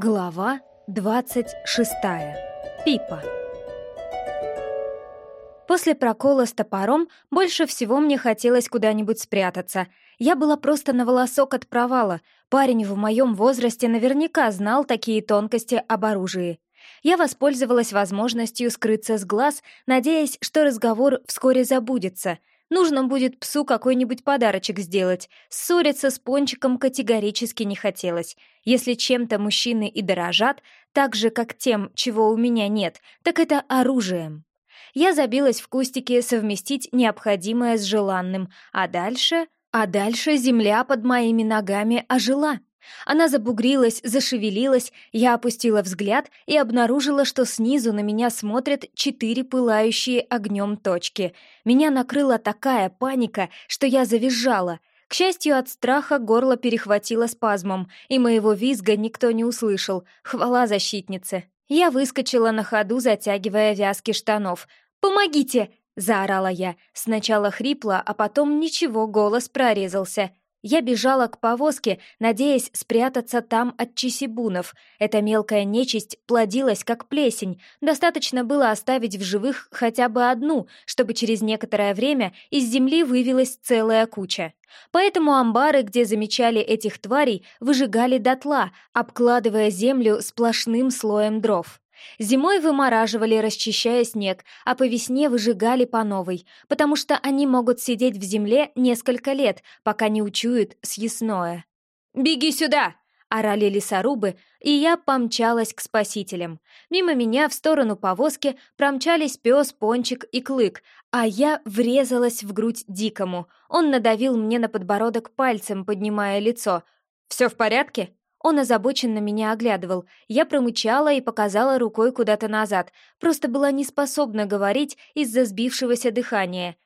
Глава 26. Пипа. После прокола с топором больше всего мне хотелось куда-нибудь спрятаться. Я была просто на волосок от провала. Парень в моем возрасте наверняка знал такие тонкости об оружии. Я воспользовалась возможностью скрыться с глаз, надеясь, что разговор вскоре забудется — Нужно будет псу какой-нибудь подарочек сделать. Ссориться с пончиком категорически не хотелось. Если чем-то мужчины и дорожат, так же, как тем, чего у меня нет, так это оружием. Я забилась в кустике совместить необходимое с желанным, а дальше... А дальше земля под моими ногами ожила. Она забугрилась, зашевелилась, я опустила взгляд и обнаружила, что снизу на меня смотрят четыре пылающие огнем точки. Меня накрыла такая паника, что я завизжала. К счастью, от страха горло перехватило спазмом, и моего визга никто не услышал. Хвала защитнице. Я выскочила на ходу, затягивая вязки штанов. «Помогите!» — заорала я. Сначала хрипло, а потом ничего, голос прорезался. Я бежала к повозке, надеясь спрятаться там от чисибунов. Эта мелкая нечисть плодилась, как плесень. Достаточно было оставить в живых хотя бы одну, чтобы через некоторое время из земли вывелась целая куча. Поэтому амбары, где замечали этих тварей, выжигали дотла, обкладывая землю сплошным слоем дров. Зимой вымораживали, расчищая снег, а по весне выжигали по новой, потому что они могут сидеть в земле несколько лет, пока не учуют съестное. «Беги сюда!» — орали лесорубы, и я помчалась к спасителям. Мимо меня в сторону повозки промчались пес, пончик и клык, а я врезалась в грудь дикому. Он надавил мне на подбородок пальцем, поднимая лицо. «Все в порядке?» Он озабоченно меня оглядывал. Я промычала и показала рукой куда-то назад. Просто была не способна говорить из-за сбившегося дыхания.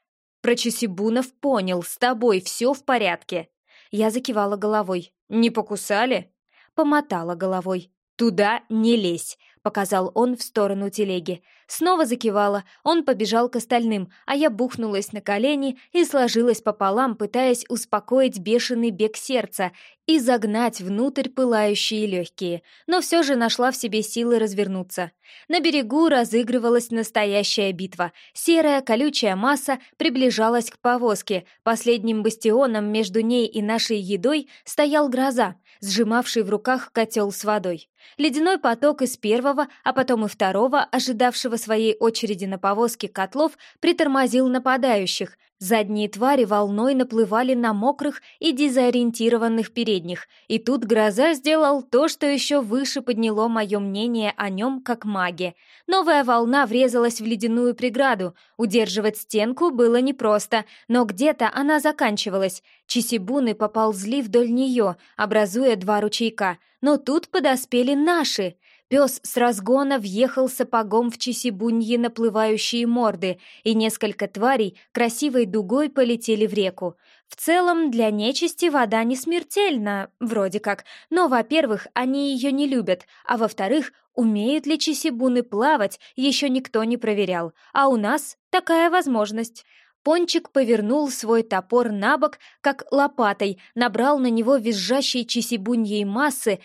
«Про Чесибунов понял, с тобой все в порядке». Я закивала головой. «Не покусали?» Помотала головой. «Туда не лезь», — показал он в сторону телеги. Снова закивала, он побежал к остальным, а я бухнулась на колени и сложилась пополам, пытаясь успокоить бешеный бег сердца и загнать внутрь пылающие легкие, но все же нашла в себе силы развернуться. На берегу разыгрывалась настоящая битва. Серая колючая масса приближалась к повозке. Последним бастионом между ней и нашей едой стоял гроза, сжимавший в руках котел с водой. Ледяной поток из первого, а потом и второго, ожидавшего своей очереди на повозке котлов, притормозил нападающих. Задние твари волной наплывали на мокрых и дезориентированных передних, и тут Гроза сделал то, что еще выше подняло мое мнение о нем как маге. Новая волна врезалась в ледяную преграду. Удерживать стенку было непросто, но где-то она заканчивалась. Чисибуны поползли вдоль нее, образуя два ручейка. Но тут подоспели наши. Пес с разгона въехал сапогом в чесибуньи наплывающие морды, и несколько тварей красивой дугой полетели в реку. В целом, для нечисти вода не смертельна, вроде как, но, во-первых, они ее не любят, а во-вторых, умеют ли чесибуны плавать, еще никто не проверял, а у нас такая возможность. Пончик повернул свой топор на бок, как лопатой, набрал на него визжащей чесибуньей массы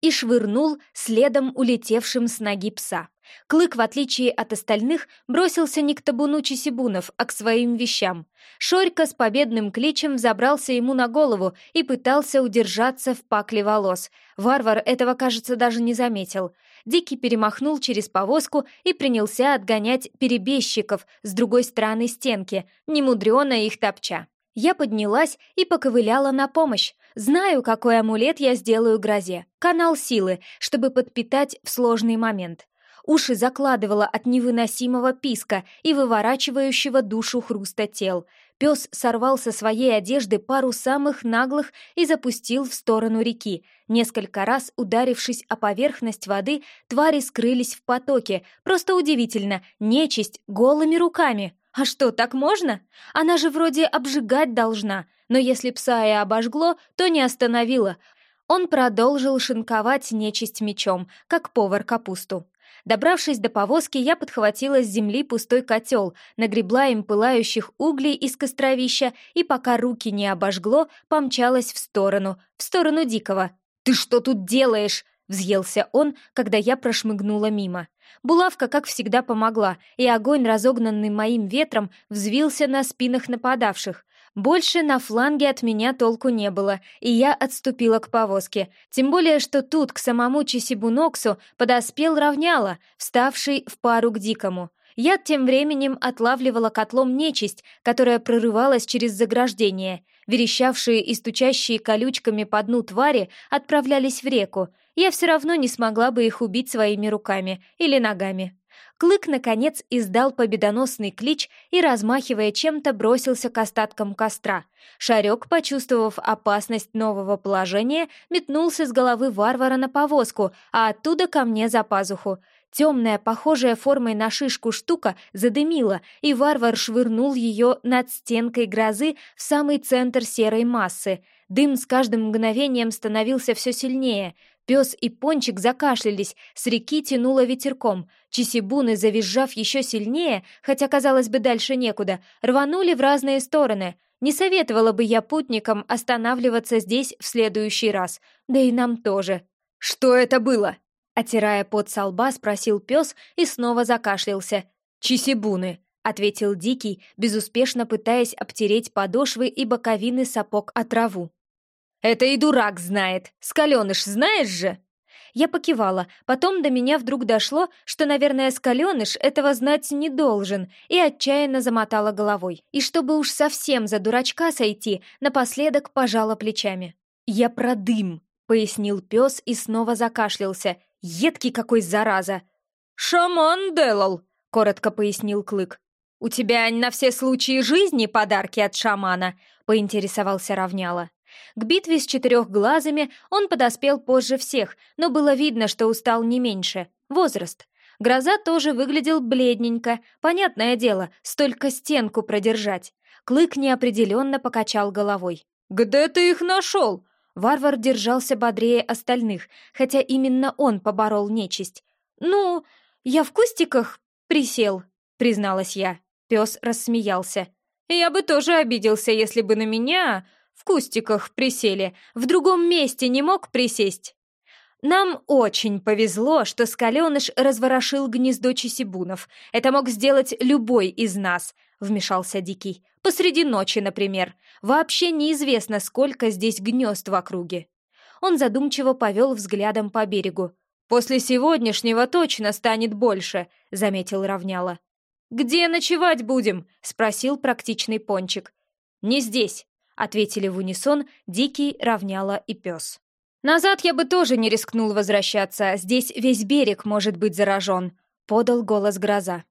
и швырнул следом улетевшим с ноги пса. Клык, в отличие от остальных, бросился не к табуну чесибунов, а к своим вещам. Шорька с победным кличем забрался ему на голову и пытался удержаться в пакле волос. Варвар этого, кажется, даже не заметил. Дикий перемахнул через повозку и принялся отгонять перебежчиков с другой стороны стенки, немудрено их топча. Я поднялась и поковыляла на помощь. Знаю, какой амулет я сделаю грозе. Канал силы, чтобы подпитать в сложный момент. Уши закладывала от невыносимого писка и выворачивающего душу хруста тел. Пес сорвал со своей одежды пару самых наглых и запустил в сторону реки. Несколько раз, ударившись о поверхность воды, твари скрылись в потоке. Просто удивительно, нечисть голыми руками. А что, так можно? Она же вроде обжигать должна, но если пса и обожгло, то не остановила. Он продолжил шинковать нечисть мечом, как повар капусту. Добравшись до повозки, я подхватила с земли пустой котел, нагребла им пылающих углей из костровища и, пока руки не обожгло, помчалась в сторону, в сторону Дикого. «Ты что тут делаешь?» — Взъелся он, когда я прошмыгнула мимо. Булавка, как всегда, помогла, и огонь, разогнанный моим ветром, взвился на спинах нападавших. Больше на фланге от меня толку не было, и я отступила к повозке. Тем более, что тут к самому Чисибуноксу подоспел равняла, вставший в пару к дикому. Я тем временем отлавливала котлом нечисть, которая прорывалась через заграждение. Верещавшие и стучащие колючками по дну твари отправлялись в реку. Я все равно не смогла бы их убить своими руками или ногами. Клык, наконец, издал победоносный клич и, размахивая чем-то, бросился к остаткам костра. Шарек, почувствовав опасность нового положения, метнулся с головы варвара на повозку, а оттуда ко мне за пазуху. Темная, похожая формой на шишку штука задымила, и варвар швырнул ее над стенкой грозы в самый центр серой массы. Дым с каждым мгновением становился все сильнее. Пес и Пончик закашлялись, с реки тянуло ветерком. Чисибуны, завизжав еще сильнее, хотя, казалось бы, дальше некуда, рванули в разные стороны. Не советовала бы я путникам останавливаться здесь в следующий раз, да и нам тоже. «Что это было?» Отирая пот со лба, спросил пес и снова закашлялся. «Чисибуны», — ответил Дикий, безуспешно пытаясь обтереть подошвы и боковины сапог от траву. «Это и дурак знает. Скаленыш знаешь же?» Я покивала, потом до меня вдруг дошло, что, наверное, Скаленыш этого знать не должен, и отчаянно замотала головой. И чтобы уж совсем за дурачка сойти, напоследок пожала плечами. «Я про дым», — пояснил пес и снова закашлялся. «Едкий какой, зараза!» «Шаман делал», — коротко пояснил Клык. «У тебя на все случаи жизни подарки от шамана?» — поинтересовался Равняла. К битве с четырехглазыми он подоспел позже всех, но было видно, что устал не меньше. Возраст. Гроза тоже выглядел бледненько. Понятное дело, столько стенку продержать. Клык неопределенно покачал головой. «Где ты их нашел?» Варвар держался бодрее остальных, хотя именно он поборол нечисть. «Ну, я в кустиках присел», — призналась я. Пес рассмеялся. «Я бы тоже обиделся, если бы на меня в кустиках присели, в другом месте не мог присесть. Нам очень повезло, что Скаленыш разворошил гнездо чесибунов. Это мог сделать любой из нас, вмешался Дикий. Посреди ночи, например. Вообще неизвестно, сколько здесь гнезд в округе. Он задумчиво повел взглядом по берегу. «После сегодняшнего точно станет больше», — заметил Равняла. «Где ночевать будем?» — спросил практичный пончик. «Не здесь ответили в унисон Дикий, Равняла и пес. «Назад я бы тоже не рискнул возвращаться, здесь весь берег может быть заражен», — подал голос гроза.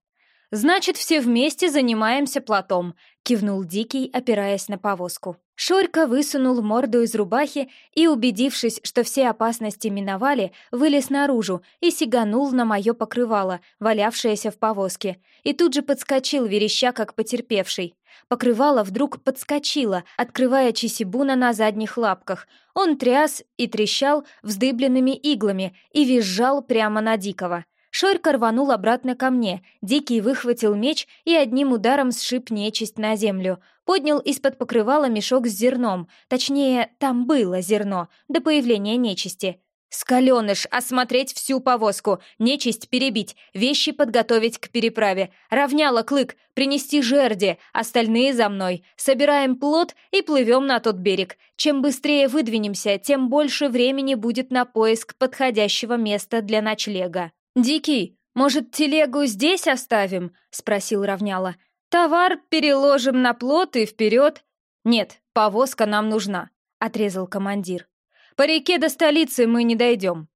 «Значит, все вместе занимаемся плотом», — кивнул Дикий, опираясь на повозку. Шорька высунул морду из рубахи и, убедившись, что все опасности миновали, вылез наружу и сиганул на мое покрывало, валявшееся в повозке, и тут же подскочил, вереща, как потерпевший. Покрывало вдруг подскочило, открывая Чисибуна на задних лапках. Он тряс и трещал вздыбленными иглами и визжал прямо на Дикого. Шорька рванул обратно ко мне, Дикий выхватил меч и одним ударом сшиб нечисть на землю. Поднял из-под покрывала мешок с зерном, точнее, там было зерно, до появления нечисти. «Скаленыш, осмотреть всю повозку, нечисть перебить, вещи подготовить к переправе, равняла клык, принести жерди, остальные за мной, собираем плод и плывем на тот берег. Чем быстрее выдвинемся, тем больше времени будет на поиск подходящего места для ночлега». «Дикий, может, телегу здесь оставим?» — спросил равняла. «Товар переложим на плот и вперед». «Нет, повозка нам нужна», — отрезал командир. По реке до столицы мы не дойдем».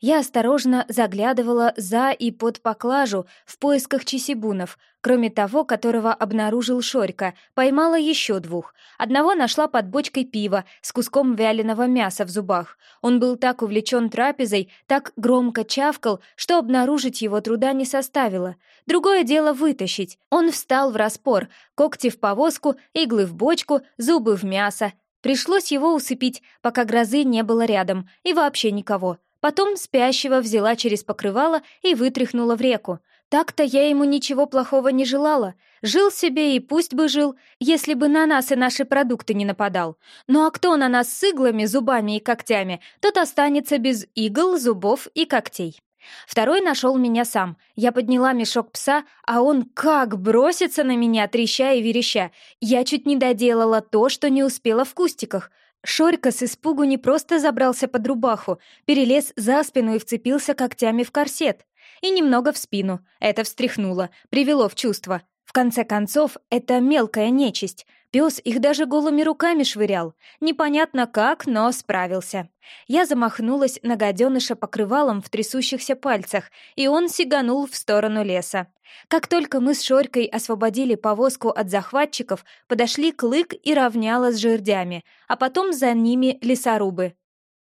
Я осторожно заглядывала за и под поклажу в поисках чесибунов. Кроме того, которого обнаружил Шорька, поймала еще двух. Одного нашла под бочкой пива с куском вяленого мяса в зубах. Он был так увлечен трапезой, так громко чавкал, что обнаружить его труда не составило. Другое дело вытащить. Он встал в распор, когти в повозку, иглы в бочку, зубы в мясо, Пришлось его усыпить, пока грозы не было рядом, и вообще никого. Потом спящего взяла через покрывало и вытряхнула в реку. Так-то я ему ничего плохого не желала. Жил себе и пусть бы жил, если бы на нас и наши продукты не нападал. Ну а кто на нас с иглами, зубами и когтями, тот останется без игл, зубов и когтей. Второй нашел меня сам. Я подняла мешок пса, а он как бросится на меня, треща и вереща. Я чуть не доделала то, что не успела в кустиках. Шорька с испугу не просто забрался под рубаху, перелез за спину и вцепился когтями в корсет. И немного в спину. Это встряхнуло, привело в чувство. В конце концов, это мелкая нечисть. Пес их даже голыми руками швырял. Непонятно как, но справился. Я замахнулась на гаденыша покрывалом в трясущихся пальцах, и он сиганул в сторону леса. Как только мы с Шорькой освободили повозку от захватчиков, подошли Клык и равняла с жердями, а потом за ними лесорубы.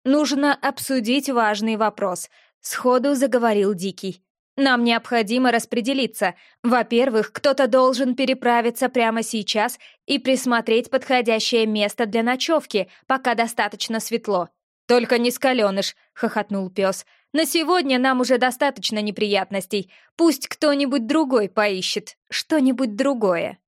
«Нужно обсудить важный вопрос», — сходу заговорил Дикий. Нам необходимо распределиться. Во-первых, кто-то должен переправиться прямо сейчас и присмотреть подходящее место для ночевки, пока достаточно светло. «Только не скаленыш», — хохотнул пес. «На сегодня нам уже достаточно неприятностей. Пусть кто-нибудь другой поищет что-нибудь другое».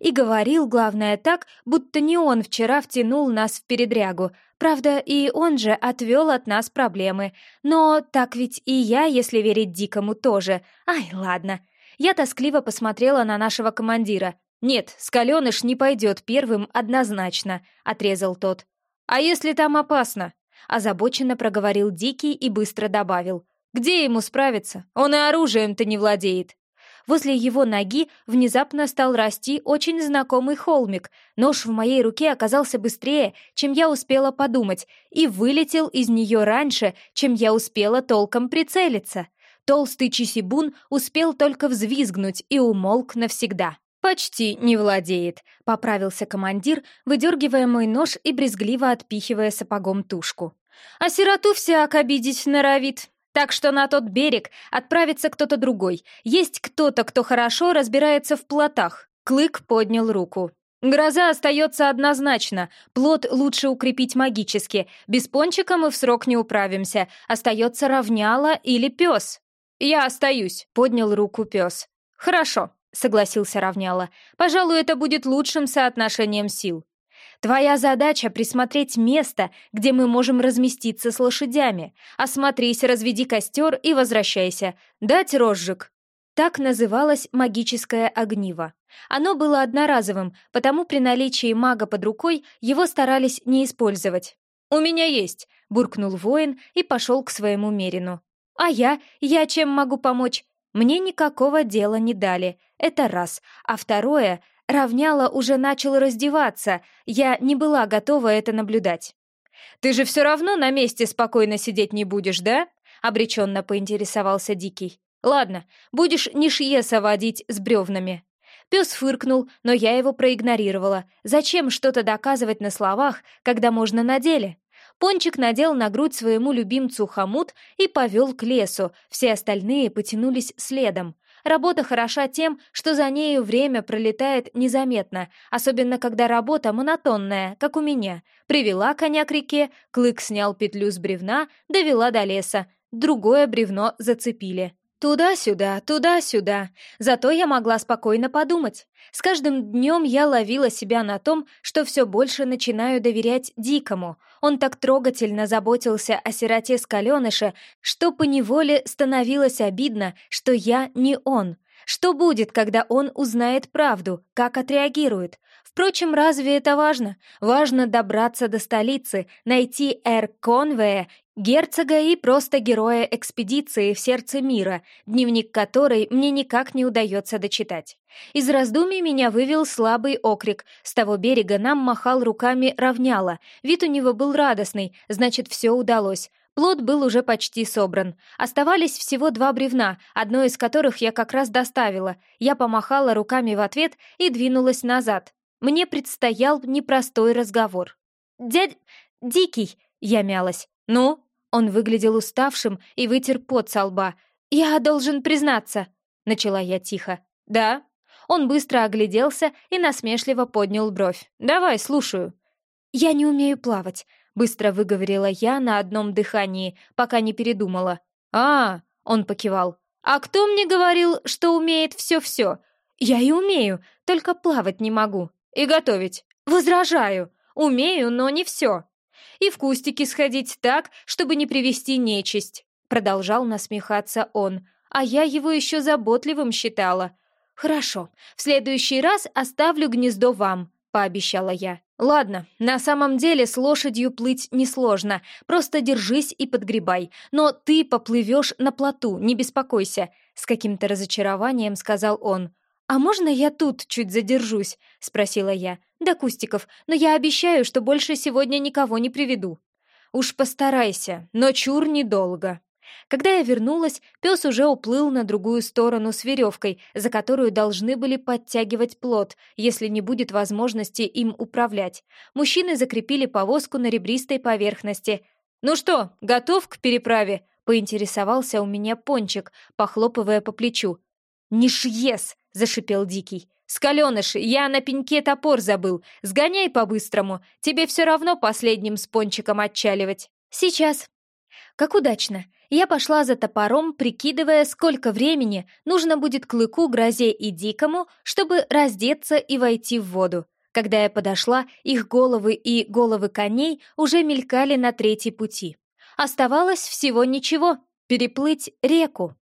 И говорил, главное, так, будто не он вчера втянул нас в передрягу. Правда, и он же отвел от нас проблемы. Но так ведь и я, если верить Дикому, тоже. Ай, ладно. Я тоскливо посмотрела на нашего командира. «Нет, Скаленыш не пойдет первым однозначно», — отрезал тот. «А если там опасно?» — озабоченно проговорил Дикий и быстро добавил. «Где ему справиться? Он и оружием-то не владеет». Возле его ноги внезапно стал расти очень знакомый холмик. Нож в моей руке оказался быстрее, чем я успела подумать, и вылетел из нее раньше, чем я успела толком прицелиться. Толстый Чисибун успел только взвизгнуть и умолк навсегда. «Почти не владеет», — поправился командир, выдергивая мой нож и брезгливо отпихивая сапогом тушку. «А сироту всяк обидеть норовит. Так что на тот берег отправится кто-то другой. Есть кто-то, кто хорошо разбирается в плотах. Клык поднял руку. Гроза остается однозначно. Плод лучше укрепить магически. Без пончика мы в срок не управимся. Остается равняла или пес. Я остаюсь, поднял руку пес. Хорошо, согласился равняла. Пожалуй, это будет лучшим соотношением сил. Твоя задача — присмотреть место, где мы можем разместиться с лошадями. Осмотрись, разведи костер и возвращайся. Дать розжиг». Так называлось магическое огниво. Оно было одноразовым, потому при наличии мага под рукой его старались не использовать. «У меня есть», — буркнул воин и пошел к своему мерину. «А я? Я чем могу помочь?» Мне никакого дела не дали, это раз. А второе, Равняла уже начал раздеваться, я не была готова это наблюдать. «Ты же все равно на месте спокойно сидеть не будешь, да?» — обреченно поинтересовался Дикий. «Ладно, будешь Нишьеса водить с бревнами». Пес фыркнул, но я его проигнорировала. Зачем что-то доказывать на словах, когда можно на деле? Пончик надел на грудь своему любимцу хомут и повел к лесу, все остальные потянулись следом. Работа хороша тем, что за нею время пролетает незаметно, особенно когда работа монотонная, как у меня. Привела коня к реке, клык снял петлю с бревна, довела до леса, другое бревно зацепили. Туда-сюда, туда-сюда. Зато я могла спокойно подумать. С каждым днем я ловила себя на том, что все больше начинаю доверять Дикому. Он так трогательно заботился о сироте Скаленыша, что поневоле становилось обидно, что я не он. Что будет, когда он узнает правду, как отреагирует? Впрочем, разве это важно? Важно добраться до столицы, найти Эр Конвея Герцога и просто героя экспедиции в сердце мира, дневник которой мне никак не удается дочитать. Из раздумий меня вывел слабый окрик. С того берега нам махал руками равняла. Вид у него был радостный, значит, все удалось. Плод был уже почти собран. Оставались всего два бревна, одно из которых я как раз доставила. Я помахала руками в ответ и двинулась назад. Мне предстоял непростой разговор. «Дядь... Дикий!» — я мялась. «Ну?» Он выглядел уставшим и вытер пот со лба. «Я должен признаться», — начала я тихо. «Да?» Он быстро огляделся и насмешливо поднял бровь. «Давай, слушаю». «Я не умею плавать», — быстро выговорила я на одном дыхании, пока не передумала. «А, — он покивал, — «А кто мне говорил, что умеет все-все? Я и умею, только плавать не могу. И готовить. Возражаю. Умею, но не все. И в кустики сходить так, чтобы не привести нечисть. Продолжал насмехаться он, а я его еще заботливым считала. «Хорошо, в следующий раз оставлю гнездо вам», — пообещала я. «Ладно, на самом деле с лошадью плыть несложно, просто держись и подгребай, но ты поплывешь на плоту, не беспокойся», — с каким-то разочарованием сказал он. «А можно я тут чуть задержусь?» — спросила я. «До кустиков, но я обещаю, что больше сегодня никого не приведу». «Уж постарайся, но чур недолго». Когда я вернулась, пес уже уплыл на другую сторону с веревкой, за которую должны были подтягивать плод, если не будет возможности им управлять. Мужчины закрепили повозку на ребристой поверхности. «Ну что, готов к переправе?» — поинтересовался у меня пончик, похлопывая по плечу. «Не шьес!» — зашипел Дикий. «Скаленыш, я на пеньке топор забыл. Сгоняй по-быстрому. Тебе все равно последним с пончиком отчаливать». «Сейчас». Как удачно. Я пошла за топором, прикидывая, сколько времени нужно будет Клыку, Грозе и Дикому, чтобы раздеться и войти в воду. Когда я подошла, их головы и головы коней уже мелькали на третьей пути. Оставалось всего ничего — переплыть реку.